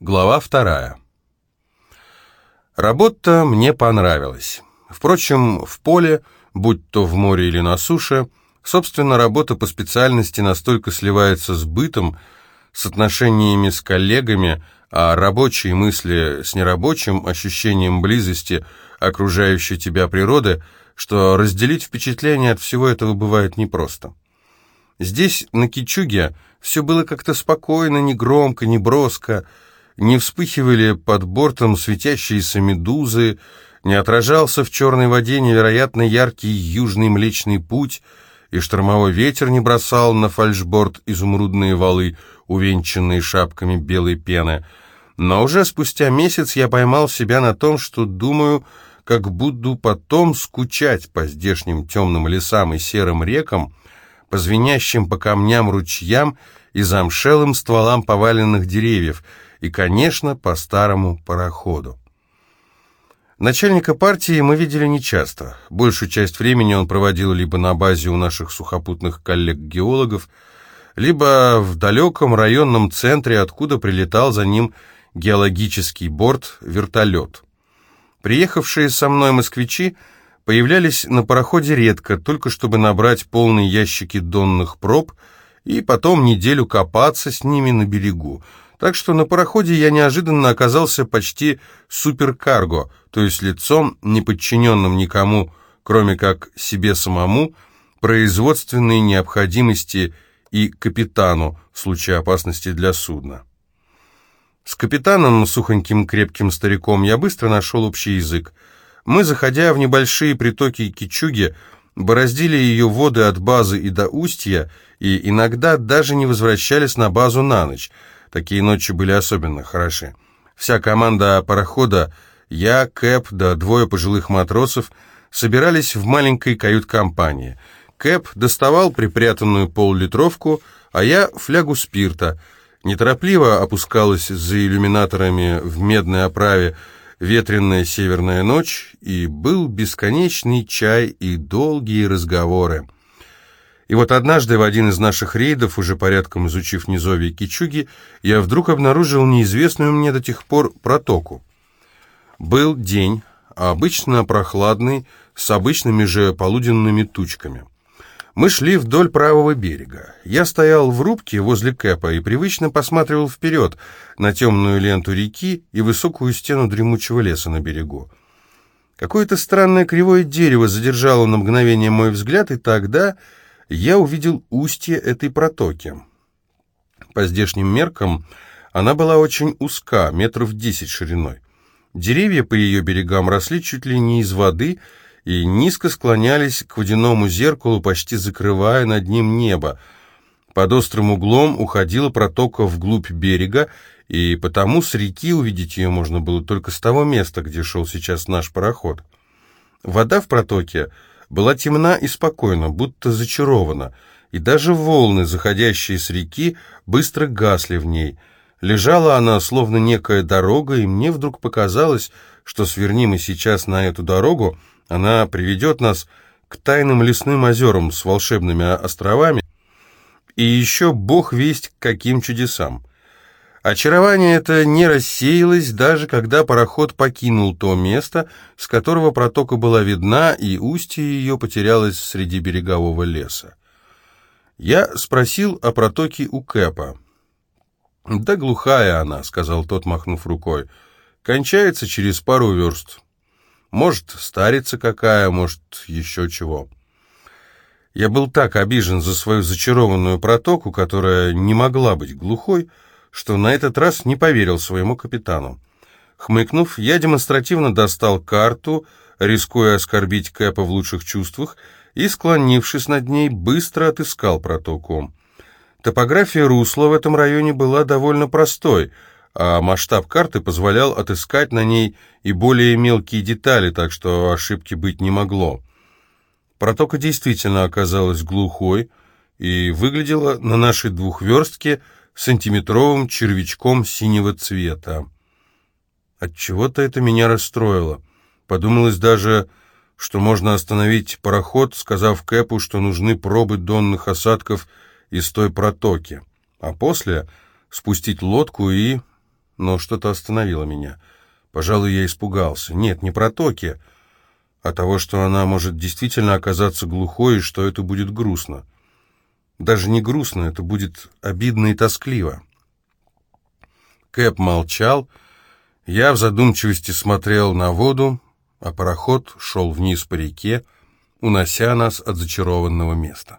Глава вторая. Работа мне понравилась. Впрочем, в поле, будь то в море или на суше, собственно, работа по специальности настолько сливается с бытом, с отношениями с коллегами, а рабочие мысли с нерабочим ощущением близости окружающей тебя природы, что разделить впечатление от всего этого бывает непросто. Здесь, на Кичуге, все было как-то спокойно, не громко, не броско, не вспыхивали под бортом светящиеся медузы, не отражался в черной воде невероятно яркий южный Млечный Путь, и штормовой ветер не бросал на фальшборд изумрудные валы, увенчанные шапками белой пены. Но уже спустя месяц я поймал себя на том, что думаю, как буду потом скучать по здешним темным лесам и серым рекам, по звенящим по камням ручьям и замшелым стволам поваленных деревьев — и, конечно, по старому пароходу. Начальника партии мы видели нечасто. Большую часть времени он проводил либо на базе у наших сухопутных коллег-геологов, либо в далеком районном центре, откуда прилетал за ним геологический борт-вертолет. Приехавшие со мной москвичи появлялись на пароходе редко, только чтобы набрать полные ящики донных проб и потом неделю копаться с ними на берегу – так что на пароходе я неожиданно оказался почти суперкарго, то есть лицом, не подчиненным никому, кроме как себе самому, производственной необходимости и капитану в случае опасности для судна. С капитаном, сухоньким крепким стариком, я быстро нашел общий язык. Мы, заходя в небольшие притоки Кичуги, бороздили ее воды от базы и до устья, и иногда даже не возвращались на базу на ночь – Такие ночи были особенно хороши. Вся команда парохода, я, Кэп, да двое пожилых матросов, собирались в маленькой кают-компании. Кэп доставал припрятанную поллитровку, а я флягу спирта. Неторопливо опускалась за иллюминаторами в медной оправе ветреная северная ночь, и был бесконечный чай и долгие разговоры. И вот однажды в один из наших рейдов, уже порядком изучив низовье Кичуги, я вдруг обнаружил неизвестную мне до тех пор протоку. Был день, обычно прохладный, с обычными же полуденными тучками. Мы шли вдоль правого берега. Я стоял в рубке возле Кэпа и привычно посматривал вперед на темную ленту реки и высокую стену дремучего леса на берегу. Какое-то странное кривое дерево задержало на мгновение мой взгляд, и тогда я увидел устье этой протоки. По здешним меркам она была очень узка, метров десять шириной. Деревья по ее берегам росли чуть ли не из воды и низко склонялись к водяному зеркалу, почти закрывая над ним небо. Под острым углом уходила протока вглубь берега, и потому с реки увидеть ее можно было только с того места, где шел сейчас наш пароход. Вода в протоке была темна и спокойна, будто зачарована, и даже волны, заходящие с реки, быстро гасли в ней. Лежала она, словно некая дорога, и мне вдруг показалось, что сверни мы сейчас на эту дорогу, она приведет нас к тайным лесным озерам с волшебными островами, и еще бог весть каким чудесам. Очарование это не рассеялось, даже когда пароход покинул то место, с которого протока была видна, и устье ее потерялось среди берегового леса. Я спросил о протоке у Кэпа. «Да глухая она», — сказал тот, махнув рукой. «Кончается через пару верст. Может, старица какая, может, еще чего». Я был так обижен за свою зачарованную протоку, которая не могла быть глухой, — что на этот раз не поверил своему капитану. Хмыкнув, я демонстративно достал карту, рискуя оскорбить Кэпа в лучших чувствах, и, склонившись над ней, быстро отыскал протоку. Топография русла в этом районе была довольно простой, а масштаб карты позволял отыскать на ней и более мелкие детали, так что ошибки быть не могло. Протока действительно оказалась глухой и выглядела на нашей двухверстке – сантиметровым червячком синего цвета. Отчего-то это меня расстроило. Подумалось даже, что можно остановить пароход, сказав Кэпу, что нужны пробы донных осадков из той протоки, а после спустить лодку и но что-то остановило меня. Пожалуй, я испугался. Нет, не про Токи, а того, что она может действительно оказаться глухой, и что это будет грустно. Даже не грустно, это будет обидно и тоскливо. Кэп молчал, я в задумчивости смотрел на воду, а пароход шел вниз по реке, унося нас от зачарованного места.